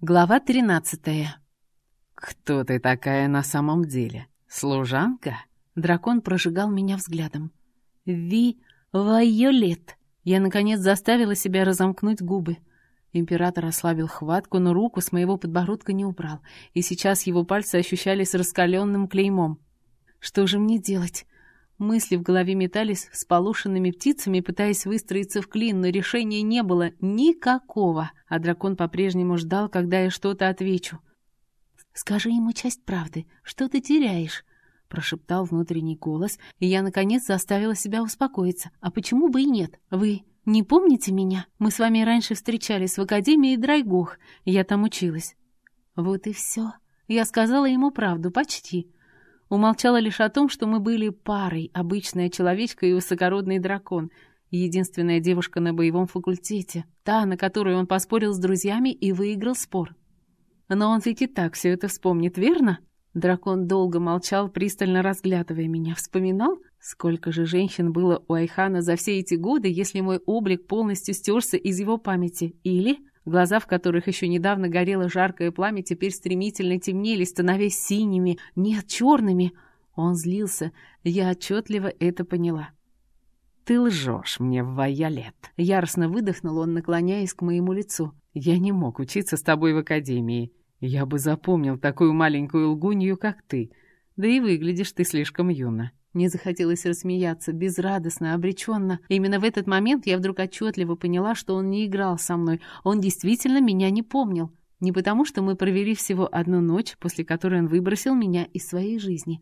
Глава тринадцатая. «Кто ты такая на самом деле? Служанка?» Дракон прожигал меня взглядом. «Ви... Вайолет!» Я, наконец, заставила себя разомкнуть губы. Император ослабил хватку, но руку с моего подбородка не убрал, и сейчас его пальцы ощущались раскаленным клеймом. «Что же мне делать?» Мысли в голове метались с полушенными птицами, пытаясь выстроиться в клин, но решения не было никакого, а дракон по-прежнему ждал, когда я что-то отвечу. «Скажи ему часть правды, что ты теряешь?» прошептал внутренний голос, и я, наконец, заставила себя успокоиться. «А почему бы и нет? Вы не помните меня? Мы с вами раньше встречались в Академии Драйгох, я там училась». «Вот и все. Я сказала ему правду, почти. Умолчала лишь о том, что мы были парой, обычная человечка и высокородный дракон, единственная девушка на боевом факультете, та, на которую он поспорил с друзьями и выиграл спор. Но он ведь и так все это вспомнит, верно? Дракон долго молчал, пристально разглядывая меня. Вспоминал, сколько же женщин было у Айхана за все эти годы, если мой облик полностью стерся из его памяти. Или Глаза, в которых еще недавно горело жаркое пламя, теперь стремительно темнели, становясь синими, нет, черными. Он злился, я отчетливо это поняла. «Ты лжешь мне, Вайолет!» Яростно выдохнул он, наклоняясь к моему лицу. «Я не мог учиться с тобой в академии. Я бы запомнил такую маленькую лгунью, как ты. Да и выглядишь ты слишком юно. Мне захотелось рассмеяться, безрадостно, обреченно. Именно в этот момент я вдруг отчетливо поняла, что он не играл со мной. Он действительно меня не помнил. Не потому, что мы провели всего одну ночь, после которой он выбросил меня из своей жизни.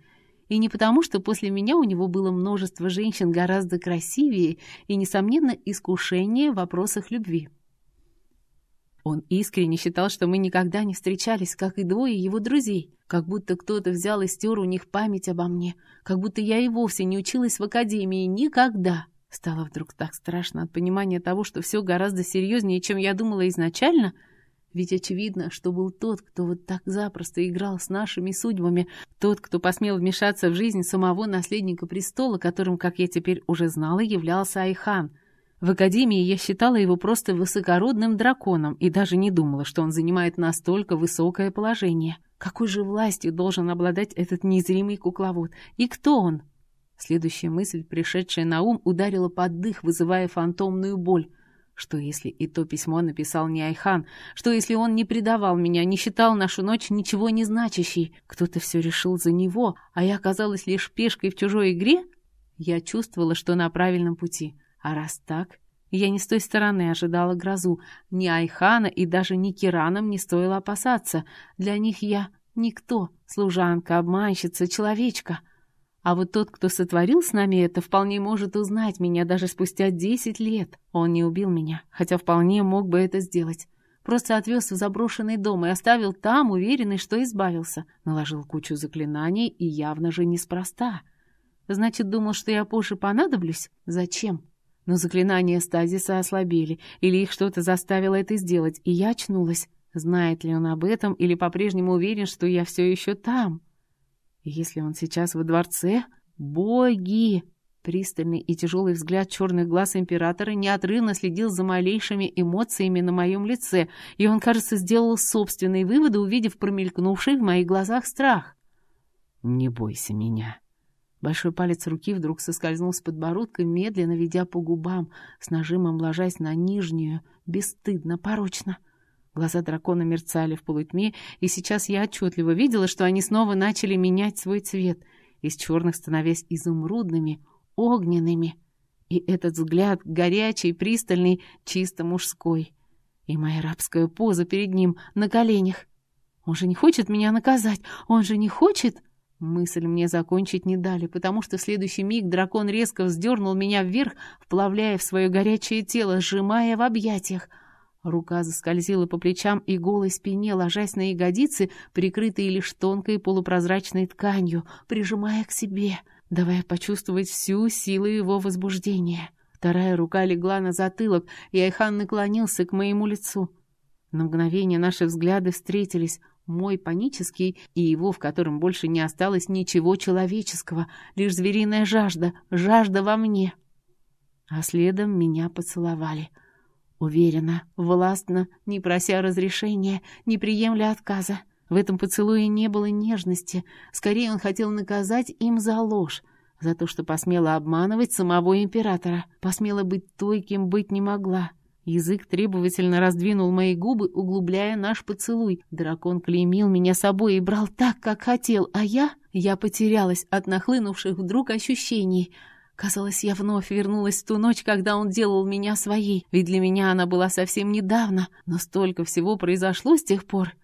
И не потому, что после меня у него было множество женщин гораздо красивее и, несомненно, искушение в вопросах любви. Он искренне считал, что мы никогда не встречались, как и двое его друзей, как будто кто-то взял и стер у них память обо мне, как будто я и вовсе не училась в академии никогда. Стало вдруг так страшно от понимания того, что все гораздо серьезнее, чем я думала изначально, ведь очевидно, что был тот, кто вот так запросто играл с нашими судьбами, тот, кто посмел вмешаться в жизнь самого наследника престола, которым, как я теперь уже знала, являлся Айхан — в академии я считала его просто высокородным драконом и даже не думала, что он занимает настолько высокое положение. Какой же властью должен обладать этот незримый кукловод? И кто он? Следующая мысль, пришедшая на ум, ударила под дых, вызывая фантомную боль. Что если и то письмо написал не Айхан? Что если он не предавал меня, не считал нашу ночь ничего не значащей? Кто-то все решил за него, а я оказалась лишь пешкой в чужой игре? Я чувствовала, что на правильном пути. А раз так, я не с той стороны ожидала грозу. Ни Айхана и даже ни Киранам не стоило опасаться. Для них я никто, служанка, обманщица, человечка. А вот тот, кто сотворил с нами это, вполне может узнать меня даже спустя десять лет. Он не убил меня, хотя вполне мог бы это сделать. Просто отвез в заброшенный дом и оставил там, уверенный, что избавился. Наложил кучу заклинаний и явно же неспроста. Значит, думал, что я позже понадоблюсь? Зачем? Но заклинания стазиса ослабели, или их что-то заставило это сделать, и я очнулась. Знает ли он об этом, или по-прежнему уверен, что я все еще там? если он сейчас во дворце? Боги! Пристальный и тяжелый взгляд черных глаз императора неотрывно следил за малейшими эмоциями на моем лице, и он, кажется, сделал собственные выводы, увидев промелькнувший в моих глазах страх. «Не бойся меня», Большой палец руки вдруг соскользнул с подбородка, медленно ведя по губам, с нажимом ложась на нижнюю, бесстыдно, порочно. Глаза дракона мерцали в полутьме, и сейчас я отчетливо видела, что они снова начали менять свой цвет, из черных становясь изумрудными, огненными. И этот взгляд, горячий, пристальный, чисто мужской. И моя рабская поза перед ним, на коленях. Он же не хочет меня наказать, он же не хочет... Мысль мне закончить не дали, потому что в следующий миг дракон резко вздернул меня вверх, вплавляя в свое горячее тело, сжимая в объятиях. Рука заскользила по плечам и голой спине, ложась на ягодицы, прикрытые лишь тонкой полупрозрачной тканью, прижимая к себе, давая почувствовать всю силу его возбуждения. Вторая рука легла на затылок, и Айхан наклонился к моему лицу. На мгновение наши взгляды встретились — мой панический и его, в котором больше не осталось ничего человеческого, лишь звериная жажда, жажда во мне. А следом меня поцеловали. Уверенно, властно, не прося разрешения, не приемля отказа. В этом поцелуе не было нежности. Скорее, он хотел наказать им за ложь, за то, что посмела обманывать самого императора, посмела быть той, кем быть не могла. Язык требовательно раздвинул мои губы, углубляя наш поцелуй. Дракон клеймил меня собой и брал так, как хотел, а я... Я потерялась от нахлынувших вдруг ощущений. Казалось, я вновь вернулась в ту ночь, когда он делал меня своей, ведь для меня она была совсем недавно, но столько всего произошло с тех пор.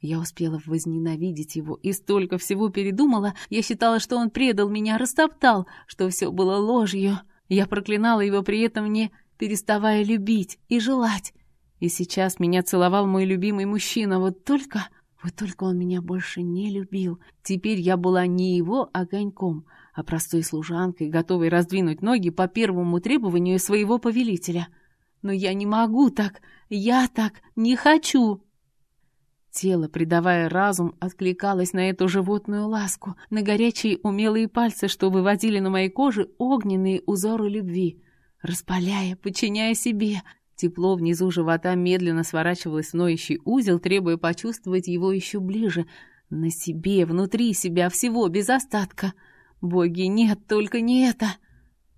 Я успела возненавидеть его и столько всего передумала. Я считала, что он предал меня, растоптал, что все было ложью. Я проклинала его при этом не переставая любить и желать. И сейчас меня целовал мой любимый мужчина, вот только... Вот только он меня больше не любил. Теперь я была не его огоньком, а простой служанкой, готовой раздвинуть ноги по первому требованию своего повелителя. Но я не могу так, я так не хочу. Тело, придавая разум, откликалось на эту животную ласку, на горячие умелые пальцы, что выводили на моей коже огненные узоры любви, распаляя, подчиняя себе. Тепло внизу живота медленно сворачивалось в ноющий узел, требуя почувствовать его еще ближе, на себе, внутри себя, всего, без остатка. Боги, нет, только не это.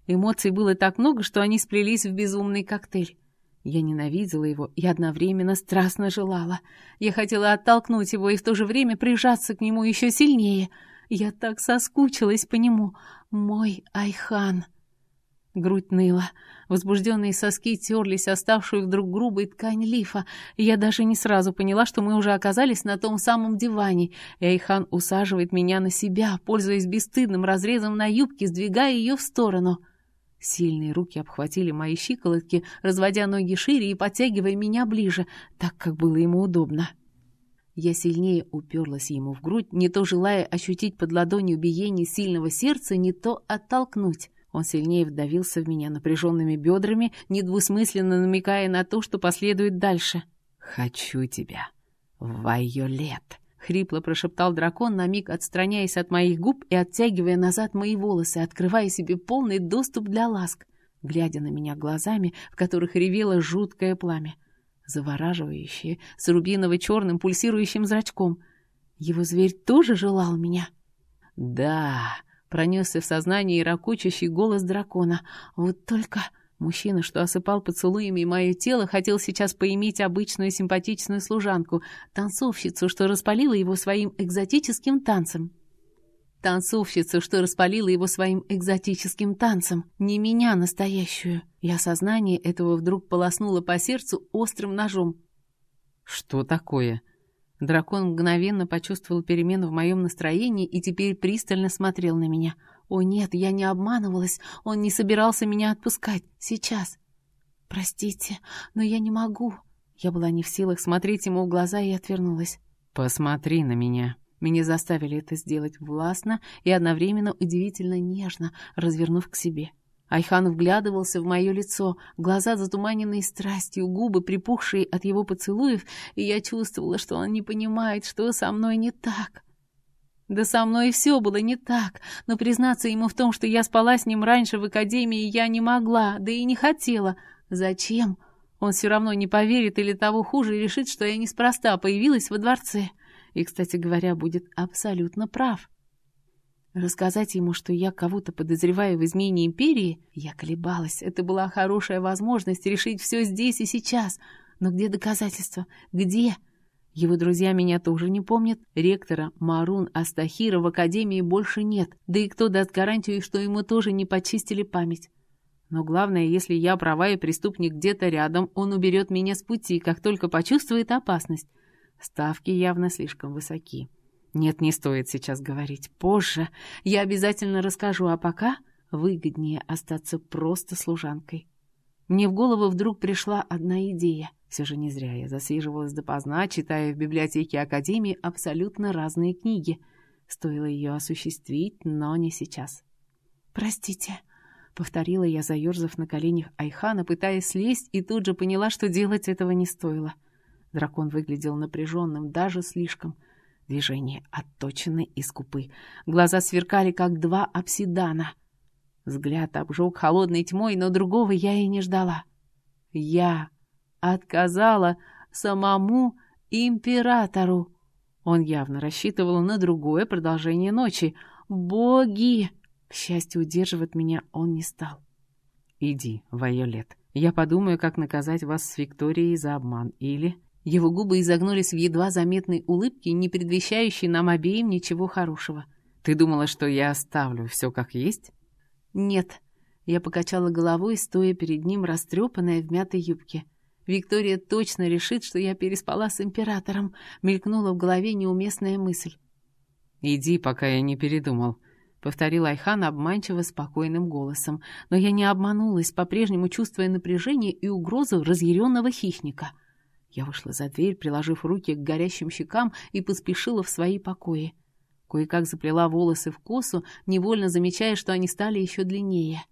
Эмоций было так много, что они сплелись в безумный коктейль. Я ненавидела его и одновременно страстно желала. Я хотела оттолкнуть его и в то же время прижаться к нему еще сильнее. Я так соскучилась по нему. Мой Айхан. Грудь ныла. Возбужденные соски терлись оставшую вдруг грубой ткань лифа. Я даже не сразу поняла, что мы уже оказались на том самом диване, и Айхан усаживает меня на себя, пользуясь бесстыдным разрезом на юбке, сдвигая ее в сторону — Сильные руки обхватили мои щиколотки, разводя ноги шире и подтягивая меня ближе, так, как было ему удобно. Я сильнее уперлась ему в грудь, не то желая ощутить под ладонью биение сильного сердца, не то оттолкнуть. Он сильнее вдавился в меня напряженными бедрами, недвусмысленно намекая на то, что последует дальше. «Хочу тебя, Вайолет!» Хрипло прошептал дракон, на миг отстраняясь от моих губ и оттягивая назад мои волосы, открывая себе полный доступ для ласк, глядя на меня глазами, в которых ревело жуткое пламя, завораживающее, с рубиново-черным пульсирующим зрачком. Его зверь тоже желал меня? «Да», — пронесся в сознании ракочущий голос дракона, «вот только...» Мужчина, что осыпал поцелуями мое тело, хотел сейчас поиметь обычную симпатичную служанку, танцовщицу, что распалила его своим экзотическим танцем. Танцовщицу, что распалила его своим экзотическим танцем, не меня настоящую. И осознание этого вдруг полоснуло по сердцу острым ножом. «Что такое?» Дракон мгновенно почувствовал перемену в моем настроении и теперь пристально смотрел на меня — о нет, я не обманывалась, он не собирался меня отпускать. Сейчас. Простите, но я не могу. Я была не в силах смотреть ему в глаза и отвернулась. Посмотри на меня. Меня заставили это сделать властно и одновременно удивительно нежно, развернув к себе. Айхан вглядывался в мое лицо, глаза затуманенные страстью, губы припухшие от его поцелуев, и я чувствовала, что он не понимает, что со мной не так. Да со мной все было не так, но признаться ему в том, что я спала с ним раньше в академии, я не могла, да и не хотела. Зачем? Он все равно не поверит или того хуже, решит, что я неспроста появилась во дворце. И, кстати говоря, будет абсолютно прав. Рассказать ему, что я кого-то подозреваю в измене империи, я колебалась. Это была хорошая возможность решить все здесь и сейчас. Но где доказательства? Где? Его друзья меня тоже не помнят. Ректора Марун Астахира в академии больше нет. Да и кто даст гарантию, что ему тоже не почистили память? Но главное, если я права и преступник где-то рядом, он уберет меня с пути, как только почувствует опасность. Ставки явно слишком высоки. Нет, не стоит сейчас говорить. Позже я обязательно расскажу, а пока выгоднее остаться просто служанкой. Мне в голову вдруг пришла одна идея — все же не зря я засиживалась допоздна, читая в библиотеке Академии абсолютно разные книги. Стоило ее осуществить, но не сейчас. «Простите», — повторила я, заерзав на коленях Айхана, пытаясь слезть, и тут же поняла, что делать этого не стоило. Дракон выглядел напряженным, даже слишком. Движения отточены и скупы. Глаза сверкали, как два обсидана. Взгляд обжег холодной тьмой, но другого я и не ждала. Я отказала самому императору. Он явно рассчитывал на другое продолжение ночи. Боги! К счастью, удерживать меня он не стал. «Иди, Вайолет. Я подумаю, как наказать вас с Викторией за обман. Или...» Его губы изогнулись в едва заметной улыбке, не предвещающей нам обеим ничего хорошего. «Ты думала, что я оставлю все как есть?» «Нет». Я покачала головой, стоя перед ним, растрепанная в мятой юбке. Виктория точно решит, что я переспала с императором. Мелькнула в голове неуместная мысль. «Иди, пока я не передумал», — повторил Айхан обманчиво спокойным голосом. Но я не обманулась, по-прежнему чувствуя напряжение и угрозу разъяренного хищника. Я вышла за дверь, приложив руки к горящим щекам и поспешила в свои покои. Кое-как заплела волосы в косу, невольно замечая, что они стали еще длиннее.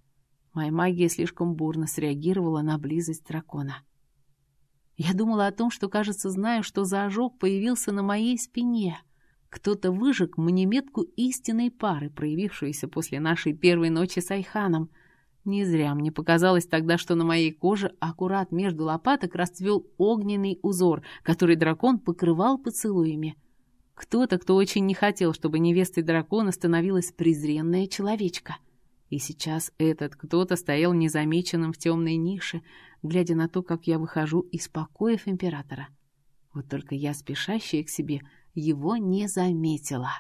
Моя магия слишком бурно среагировала на близость дракона. Я думала о том, что, кажется, знаю, что за ожог появился на моей спине. Кто-то выжег мне метку истинной пары, проявившуюся после нашей первой ночи с Айханом. Не зря мне показалось тогда, что на моей коже аккурат между лопаток расцвел огненный узор, который дракон покрывал поцелуями. Кто-то, кто очень не хотел, чтобы невестой дракона становилась презренная человечка — и сейчас этот кто-то стоял незамеченным в темной нише, глядя на то, как я выхожу из покоев императора. Вот только я, спешащая к себе, его не заметила.